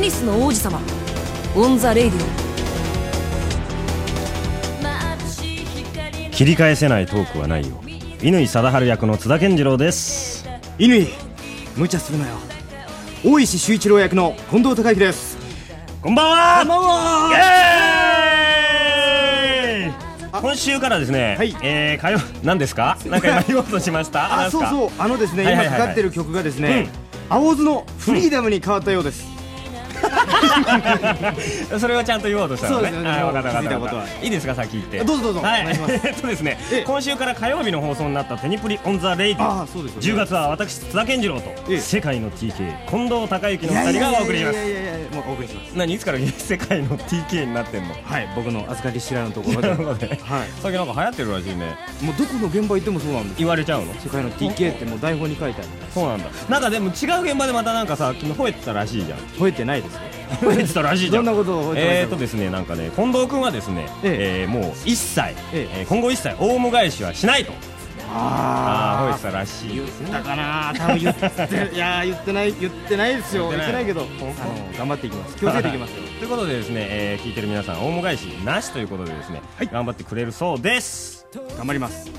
ニスの王子様。 On the Radio 切り返せないトークはないよ。乾貞治役の津田健次郎です。乾無茶するなよ。大石秀一郎役の近藤孝之です。こんばんは。こんばんは。今週からですね、はい。えー、火曜何ですか？なんか今言おうとしました？あそうう。そうあのですね、はいはいはいはい。今かかってる曲がですね、青酢のフリーダムに変わったようです、それはちゃんと言おうとしたのね。そうですね。はいわかったわかった気づいいいですか先言って。どうぞどうぞ。はい。お願いします。えっとですねええ。今週から火曜日の放送になったテニプリ On the Radio ああそうですよね。10月は私津田健次郎とええ。世界の TK 近藤孝之の二人がお送りします。いやいやいやいやいやもうお送りします。何いつから 世界の TK になってんの？はい僕の預かり知らぬところで。はい。最近なんか流行ってるらしいね。もうどこの現場行ってもそうなんです言われちゃうの？世界の TK ってもう台本に書いてある。そうなんだ。なんかでも違う現場でまたなんかさ昨日吠えてたらしいじゃん。吠えてないですよ吠えてたらしいじゃんどんなことを吠えてえーとですねなんかね近藤君はですね、ええ。ーもう一切、ええ。ー今後一切オウム返しはしないと。ああー吠えあてたらしい。言ったかな多分言ってい。やー言ってない言ってないですよ。言ってない。言ってないけどあの頑張っていきます。気をつけていきますよ。ということでですね、えー聞いてる皆さんオウム返しなしということでですね、はい。頑張ってくれるそうです。頑張ります。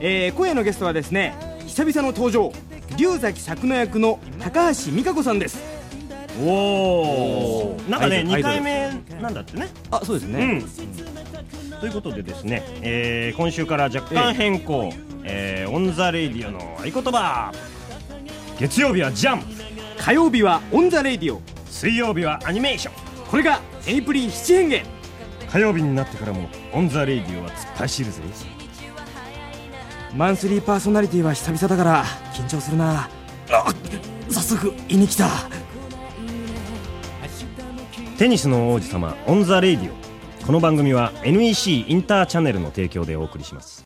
えー今夜のゲストはですね久々の登場竜崎桜乃役の高橋美佳子さんですおおなんかね2アイドル回目なんだってね。あそうですうん。ということでですね、えー今週から若干変更、えー On the Radio の合言葉。月曜日はジャン。火曜日は On the Radio。水曜日はアニメーション。これがテニプリ七変化。火曜日になってからも On the Radio は突っ走るぜ。マンスリーパーソナリティは久々だから緊張するな。あ早速言いに来たテニスの王子様 On the Radio。この番組は NEC インターチャネルの提供でお送りします。